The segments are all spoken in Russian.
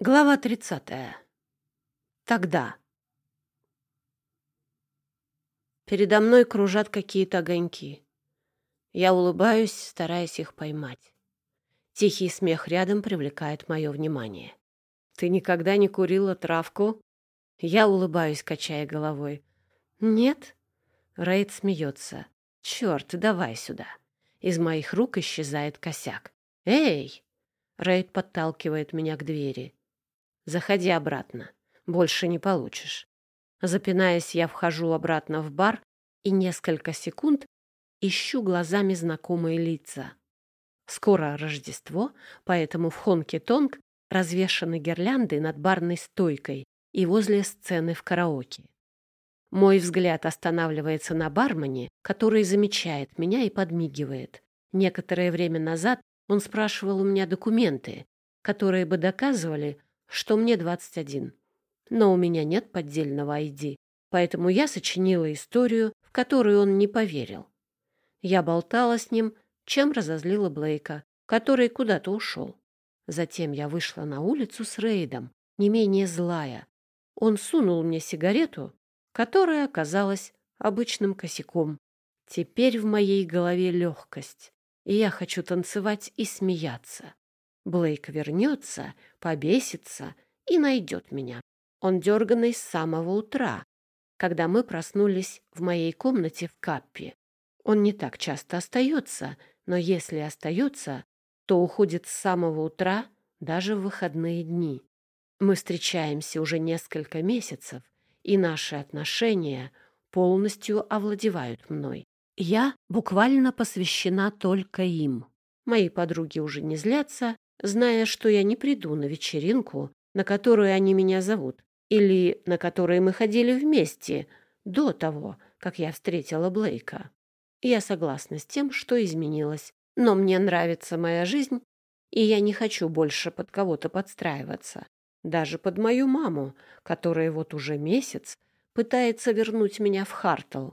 Глава 30. Тогда. Передо мной кружат какие-то огоньки. Я улыбаюсь, стараясь их поймать. Тихий смех рядом привлекает мое внимание. «Ты никогда не курила травку?» Я улыбаюсь, качая головой. «Нет?» Рейд смеется. «Черт, давай сюда!» Из моих рук исчезает косяк. «Эй!» Рейд подталкивает меня к двери. Заходи обратно. Больше не получишь. Запинаясь, я вхожу обратно в бар и несколько секунд ищу глазами знакомые лица. Скоро Рождество, поэтому в Хонке-Тонг развешаны гирлянды над барной стойкой и возле сцены в караоке. Мой взгляд останавливается на бармене, который замечает меня и подмигивает. Некоторое время назад он спрашивал у меня документы, которые бы доказывали, что мне 21. Но у меня нет поддельного ID, поэтому я сочинила историю, в которую он не поверил. Я болтала с ним, чем разозлила Блейка, который куда-то ушел. Затем я вышла на улицу с Рейдом, не менее злая. Он сунул мне сигарету, которая оказалась обычным косяком. Теперь в моей голове легкость, и я хочу танцевать и смеяться. Блейк вернется, побесится и найдет меня. Он дерганный с самого утра, когда мы проснулись в моей комнате в Каппе. Он не так часто остается, но если остается, то уходит с самого утра даже в выходные дни. Мы встречаемся уже несколько месяцев, и наши отношения полностью овладевают мной. Я буквально посвящена только им. Мои подруги уже не злятся, зная, что я не приду на вечеринку, на которую они меня зовут, или на которой мы ходили вместе до того, как я встретила Блейка. Я согласна с тем, что изменилось, но мне нравится моя жизнь, и я не хочу больше под кого-то подстраиваться. Даже под мою маму, которая вот уже месяц пытается вернуть меня в Хартл.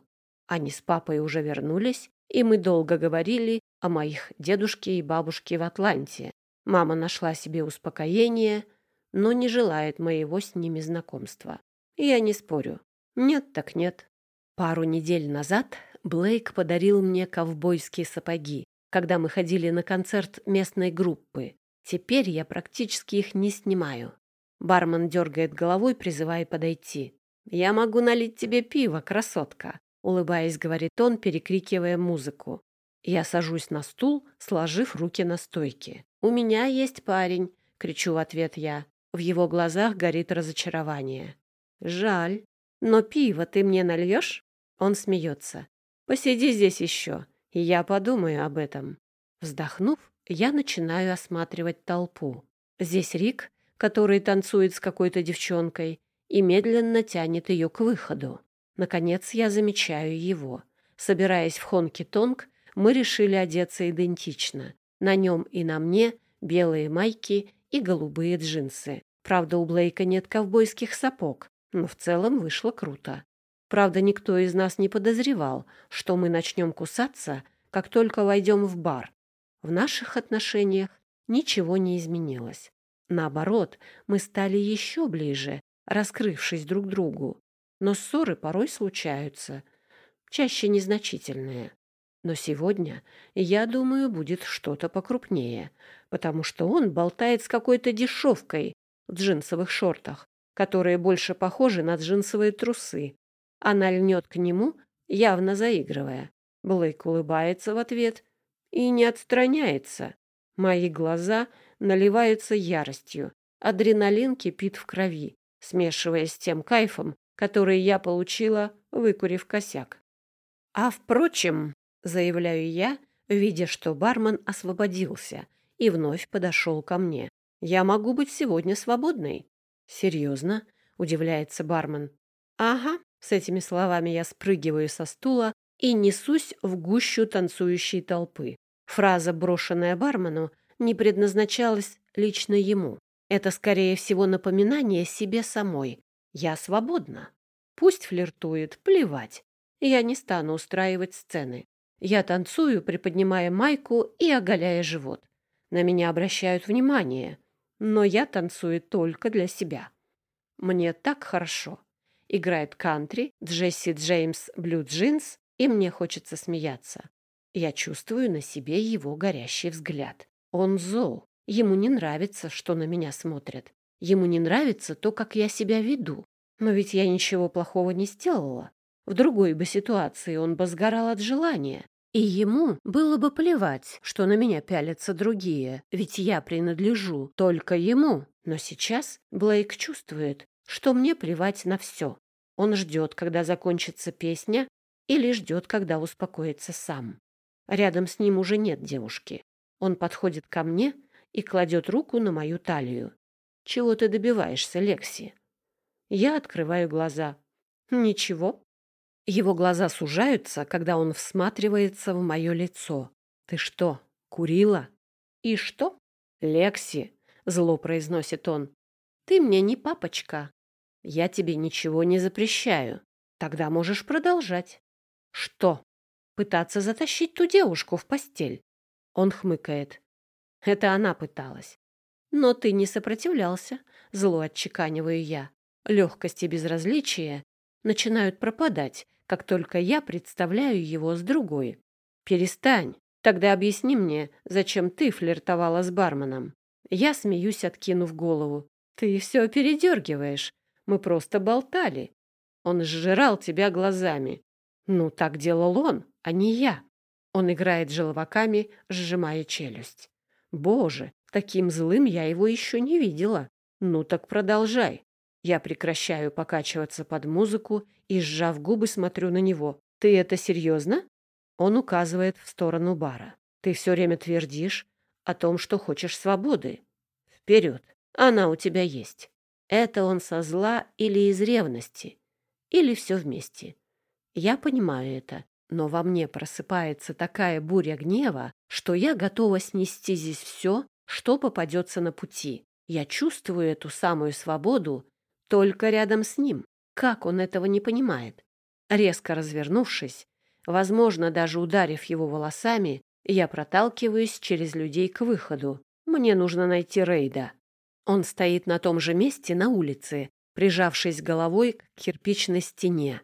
Они с папой уже вернулись, и мы долго говорили о моих дедушке и бабушке в Атланте, Мама нашла себе успокоение, но не желает моего с ними знакомства. Я не спорю. Нет так нет. Пару недель назад Блейк подарил мне ковбойские сапоги, когда мы ходили на концерт местной группы. Теперь я практически их не снимаю. Бармен дергает головой, призывая подойти. «Я могу налить тебе пиво, красотка», — улыбаясь, говорит он, перекрикивая музыку. Я сажусь на стул, сложив руки на стойке. «У меня есть парень», — кричу в ответ я. В его глазах горит разочарование. «Жаль. Но пиво ты мне нальешь?» Он смеется. «Посиди здесь еще, и я подумаю об этом». Вздохнув, я начинаю осматривать толпу. Здесь Рик, который танцует с какой-то девчонкой и медленно тянет ее к выходу. Наконец я замечаю его. Собираясь в Хонки-Тонг, мы решили одеться идентично. На нем и на мне белые майки и голубые джинсы. Правда, у Блейка нет ковбойских сапог, но в целом вышло круто. Правда, никто из нас не подозревал, что мы начнем кусаться, как только войдем в бар. В наших отношениях ничего не изменилось. Наоборот, мы стали еще ближе, раскрывшись друг другу. Но ссоры порой случаются, чаще незначительные. Но сегодня, я думаю, будет что-то покрупнее, потому что он болтает с какой-то дешевкой в джинсовых шортах, которые больше похожи на джинсовые трусы. Она льнет к нему, явно заигрывая. Блейк улыбается в ответ и не отстраняется. Мои глаза наливаются яростью. Адреналин кипит в крови, смешиваясь с тем кайфом, который я получила, выкурив косяк. А впрочем, заявляю я, видя, что бармен освободился и вновь подошел ко мне. «Я могу быть сегодня свободной». «Серьезно?» — удивляется бармен. «Ага». С этими словами я спрыгиваю со стула и несусь в гущу танцующей толпы. Фраза, брошенная бармену, не предназначалась лично ему. Это, скорее всего, напоминание себе самой. Я свободна. Пусть флиртует, плевать. Я не стану устраивать сцены. Я танцую, приподнимая майку и оголяя живот. На меня обращают внимание. но я танцую только для себя. Мне так хорошо. Играет кантри, Джесси Джеймс Блю Джинс, и мне хочется смеяться. Я чувствую на себе его горящий взгляд. Он зол. Ему не нравится, что на меня смотрят. Ему не нравится то, как я себя веду. Но ведь я ничего плохого не сделала. В другой бы ситуации он бы сгорал от желания. И ему было бы плевать, что на меня пялятся другие, ведь я принадлежу только ему. Но сейчас Блейк чувствует, что мне плевать на все. Он ждет, когда закончится песня, или ждет, когда успокоится сам. Рядом с ним уже нет девушки. Он подходит ко мне и кладет руку на мою талию. «Чего ты добиваешься, Лекси?» Я открываю глаза. «Ничего». Его глаза сужаются, когда он всматривается в мое лицо. «Ты что, курила?» «И что?» «Лекси», — зло произносит он, — «ты мне не папочка. Я тебе ничего не запрещаю. Тогда можешь продолжать». «Что?» «Пытаться затащить ту девушку в постель». Он хмыкает. «Это она пыталась». «Но ты не сопротивлялся», — зло отчеканиваю я. Легкость и безразличие начинают пропадать, как только я представляю его с другой. «Перестань. Тогда объясни мне, зачем ты флиртовала с барменом?» Я смеюсь, откинув голову. «Ты все передергиваешь. Мы просто болтали. Он сжирал тебя глазами. Ну, так делал он, а не я». Он играет желваками, сжимая челюсть. «Боже, таким злым я его еще не видела. Ну так продолжай». Я прекращаю покачиваться под музыку и, сжав губы, смотрю на него. «Ты это серьезно?» Он указывает в сторону бара. «Ты все время твердишь о том, что хочешь свободы. Вперед! Она у тебя есть. Это он со зла или из ревности, или все вместе. Я понимаю это, но во мне просыпается такая буря гнева, что я готова снести здесь все, что попадется на пути. Я чувствую эту самую свободу только рядом с ним. Как он этого не понимает? Резко развернувшись, возможно, даже ударив его волосами, я проталкиваюсь через людей к выходу. Мне нужно найти Рейда. Он стоит на том же месте на улице, прижавшись головой к кирпичной стене.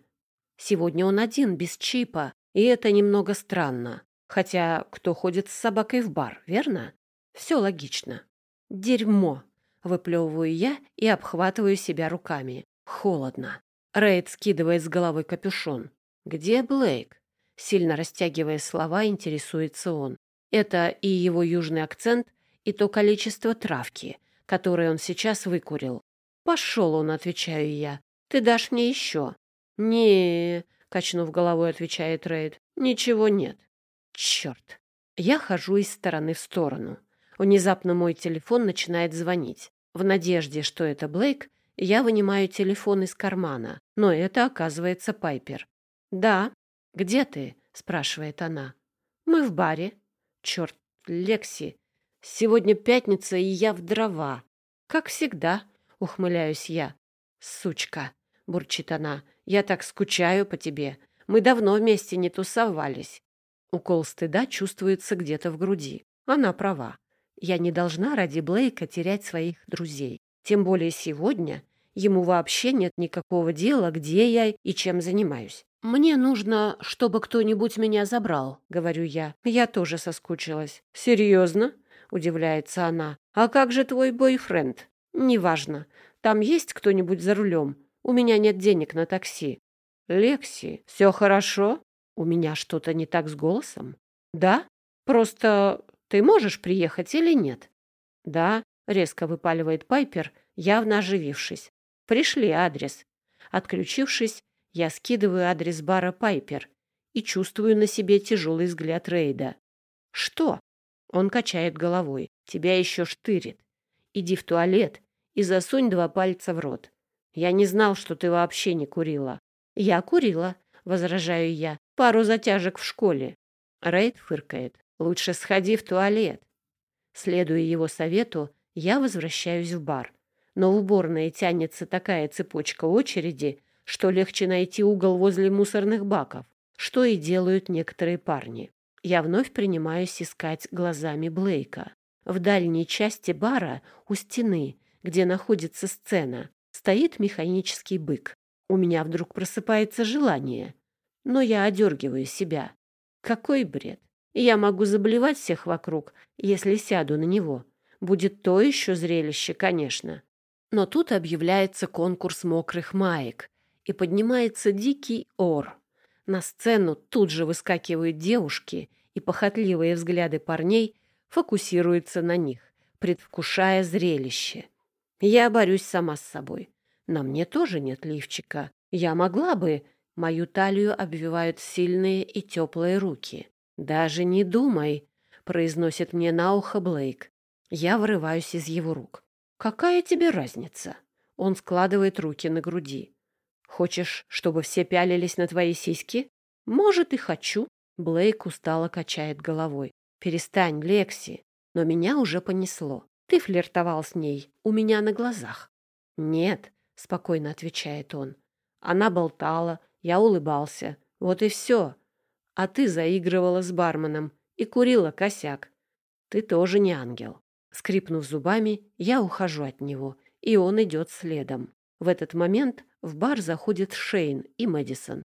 Сегодня он один, без чипа, и это немного странно. Хотя кто ходит с собакой в бар, верно? Все логично. Дерьмо. Выплевываю я и обхватываю себя руками. Холодно. Рейд скидывает с головы капюшон. «Где Блейк?» Сильно растягивая слова, интересуется он. Это и его южный акцент, и то количество травки, которое он сейчас выкурил. «Пошел он», — отвечаю я. «Ты дашь мне еще?» не качнув головой, отвечает Рейд. «Ничего нет». «Черт!» Я хожу из стороны в сторону. Внезапно мой телефон начинает звонить. В надежде, что это Блейк, я вынимаю телефон из кармана, но это оказывается Пайпер. «Да. Где ты?» — спрашивает она. «Мы в баре». «Черт, Лекси, сегодня пятница, и я в дрова». «Как всегда», — ухмыляюсь я. «Сучка», — бурчит она, — «я так скучаю по тебе. Мы давно вместе не тусовались». Укол стыда чувствуется где-то в груди. Она права. Я не должна ради Блейка терять своих друзей. Тем более сегодня ему вообще нет никакого дела, где я и чем занимаюсь. «Мне нужно, чтобы кто-нибудь меня забрал», — говорю я. Я тоже соскучилась. «Серьезно?» — удивляется она. «А как же твой бойфренд?» «Неважно. Там есть кто-нибудь за рулем? У меня нет денег на такси». «Лекси, все хорошо?» «У меня что-то не так с голосом?» «Да? Просто ты можешь приехать или нет? Да, резко выпаливает Пайпер, явно оживившись. Пришли адрес. Отключившись, я скидываю адрес бара Пайпер и чувствую на себе тяжелый взгляд Рейда. Что? Он качает головой. Тебя еще штырит. Иди в туалет и засунь два пальца в рот. Я не знал, что ты вообще не курила. Я курила, возражаю я. Пару затяжек в школе. Рейд фыркает. Лучше сходи в туалет. Следуя его совету, я возвращаюсь в бар. Но в уборной тянется такая цепочка очереди, что легче найти угол возле мусорных баков, что и делают некоторые парни. Я вновь принимаюсь искать глазами Блейка. В дальней части бара, у стены, где находится сцена, стоит механический бык. У меня вдруг просыпается желание, но я одергиваю себя. Какой бред! Я могу заблевать всех вокруг, если сяду на него. Будет то еще зрелище, конечно. Но тут объявляется конкурс мокрых маек, и поднимается дикий ор. На сцену тут же выскакивают девушки, и похотливые взгляды парней фокусируются на них, предвкушая зрелище. Я борюсь сама с собой. На мне тоже нет лифчика. Я могла бы... Мою талию обвивают сильные и теплые руки. «Даже не думай», — произносит мне на ухо Блейк. Я вырываюсь из его рук. «Какая тебе разница?» Он складывает руки на груди. «Хочешь, чтобы все пялились на твои сиськи?» «Может, и хочу». Блейк устало качает головой. «Перестань, Лекси». Но меня уже понесло. Ты флиртовал с ней у меня на глазах. «Нет», — спокойно отвечает он. Она болтала, я улыбался. Вот и все. А ты заигрывала с барменом и курила косяк. Ты тоже не ангел. Скрипнув зубами, я ухожу от него, и он идет следом. В этот момент в бар заходит Шейн и Мэдисон.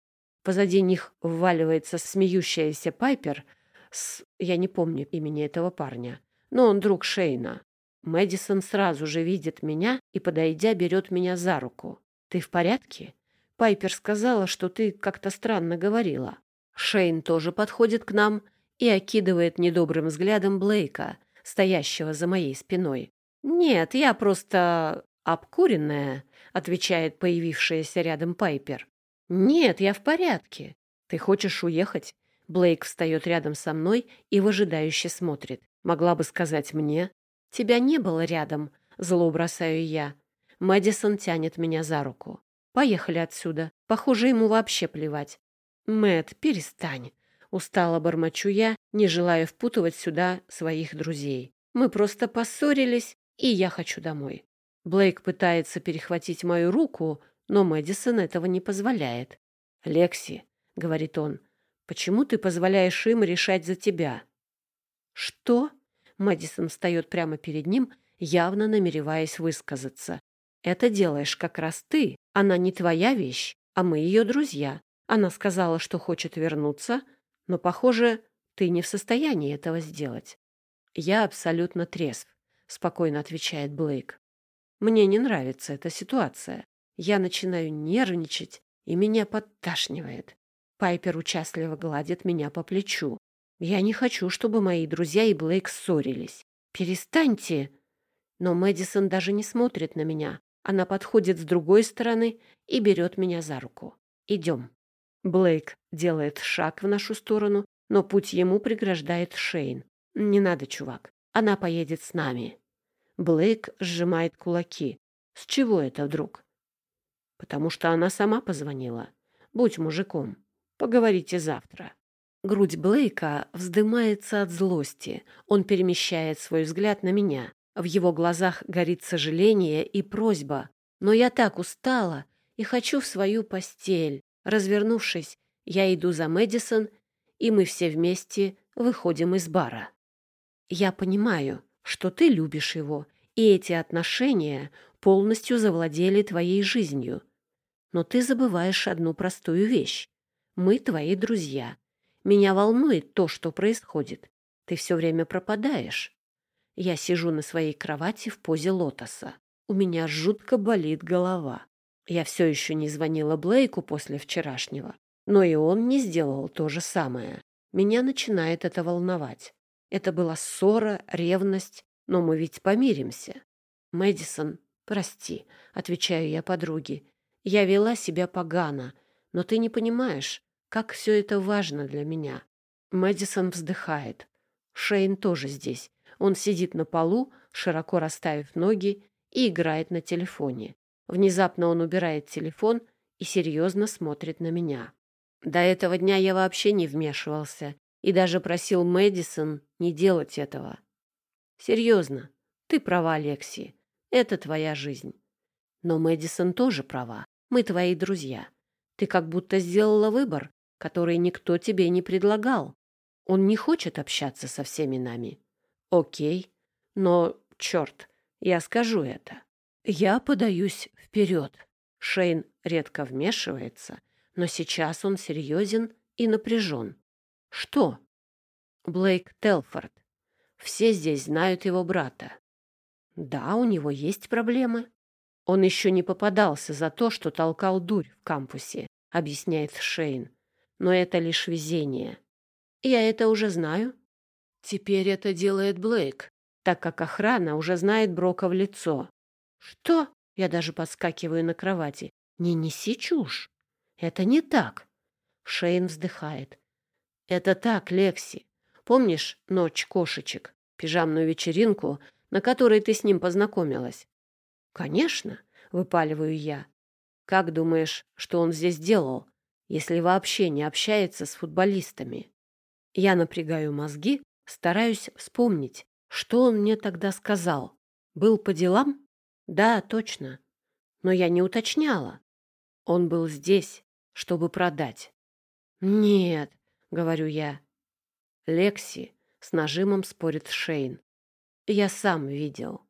Позади них вваливается смеющаяся Пайпер с... Я не помню имени этого парня, но он друг Шейна. Мэдисон сразу же видит меня и, подойдя, берет меня за руку. «Ты в порядке?» Пайпер сказала, что ты как-то странно говорила. Шейн тоже подходит к нам и окидывает недобрым взглядом Блейка, стоящего за моей спиной. «Нет, я просто обкуренная», — отвечает появившаяся рядом Пайпер. «Нет, я в порядке. Ты хочешь уехать?» Блейк встает рядом со мной и выжидающе смотрит. «Могла бы сказать мне?» «Тебя не было рядом», — зло бросаю я. Мэдисон тянет меня за руку. Поехали отсюда. Похоже, ему вообще плевать. Мэт, перестань. Устало бормочу я, не желая впутывать сюда своих друзей. Мы просто поссорились, и я хочу домой. Блейк пытается перехватить мою руку, но Мэдисон этого не позволяет. «Лекси», — говорит он, — «почему ты позволяешь им решать за тебя?» «Что?» — Мэдисон встает прямо перед ним, явно намереваясь высказаться. Это делаешь как раз ты. Она не твоя вещь, а мы ее друзья. Она сказала, что хочет вернуться, но, похоже, ты не в состоянии этого сделать. Я абсолютно трезв, спокойно отвечает Блейк. Мне не нравится эта ситуация. Я начинаю нервничать, и меня подташнивает. Пайпер участливо гладит меня по плечу. Я не хочу, чтобы мои друзья и Блейк ссорились. Перестаньте. Но Мэдисон даже не смотрит на меня. Она подходит с другой стороны и берет меня за руку. «Идем». Блейк делает шаг в нашу сторону, но путь ему преграждает Шейн. «Не надо, чувак. Она поедет с нами». Блейк сжимает кулаки. «С чего это вдруг?» «Потому что она сама позвонила. Будь мужиком. Поговорите завтра». Грудь Блейка вздымается от злости. Он перемещает свой взгляд на меня. В его глазах горит сожаление и просьба. Но я так устала и хочу в свою постель. Развернувшись, я иду за Мэдисон, и мы все вместе выходим из бара. Я понимаю, что ты любишь его, и эти отношения полностью завладели твоей жизнью. Но ты забываешь одну простую вещь. Мы твои друзья. Меня волнует то, что происходит. Ты все время пропадаешь. Я сижу на своей кровати в позе лотоса. У меня жутко болит голова. Я все еще не звонила Блейку после вчерашнего, но и он не сделал то же самое. Меня начинает это волновать. Это была ссора, ревность, но мы ведь помиримся. Мэдисон, прости, отвечаю я подруге. Я вела себя погано, но ты не понимаешь, как все это важно для меня. Мэдисон вздыхает. Шейн тоже здесь. Он сидит на полу, широко расставив ноги, и играет на телефоне. Внезапно он убирает телефон и серьезно смотрит на меня. До этого дня я вообще не вмешивался и даже просил Мэдисон не делать этого. Серьезно, ты права, Лекси. Это твоя жизнь. Но Мэдисон тоже права. Мы твои друзья. Ты как будто сделала выбор, который никто тебе не предлагал. Он не хочет общаться со всеми нами. Окей, Но, черт, я скажу это. Я подаюсь вперед. Шейн редко вмешивается, но сейчас он серьезен и напряжен. Что? Блейк Телфорд. Все здесь знают его брата. Да, у него есть проблемы. Он еще не попадался за то, что толкал дурь в кампусе, объясняет Шейн. Но это лишь везение. Я это уже знаю. Теперь это делает Блейк, так как охрана уже знает Брока в лицо. Что? Я даже подскакиваю на кровати. Не неси чушь. Это не так. Шейн вздыхает. Это так, Лекси. Помнишь ночь кошечек, пижамную вечеринку, на которой ты с ним познакомилась? Конечно, выпаливаю я. Как думаешь, что он здесь делал, если вообще не общается с футболистами? Я напрягаю мозги, стараюсь вспомнить, что он мне тогда сказал. Был по делам? Да, точно. Но я не уточняла. Он был здесь, чтобы продать. Нет, говорю я. Лекси с нажимом спорит Шейн. Я сам видел.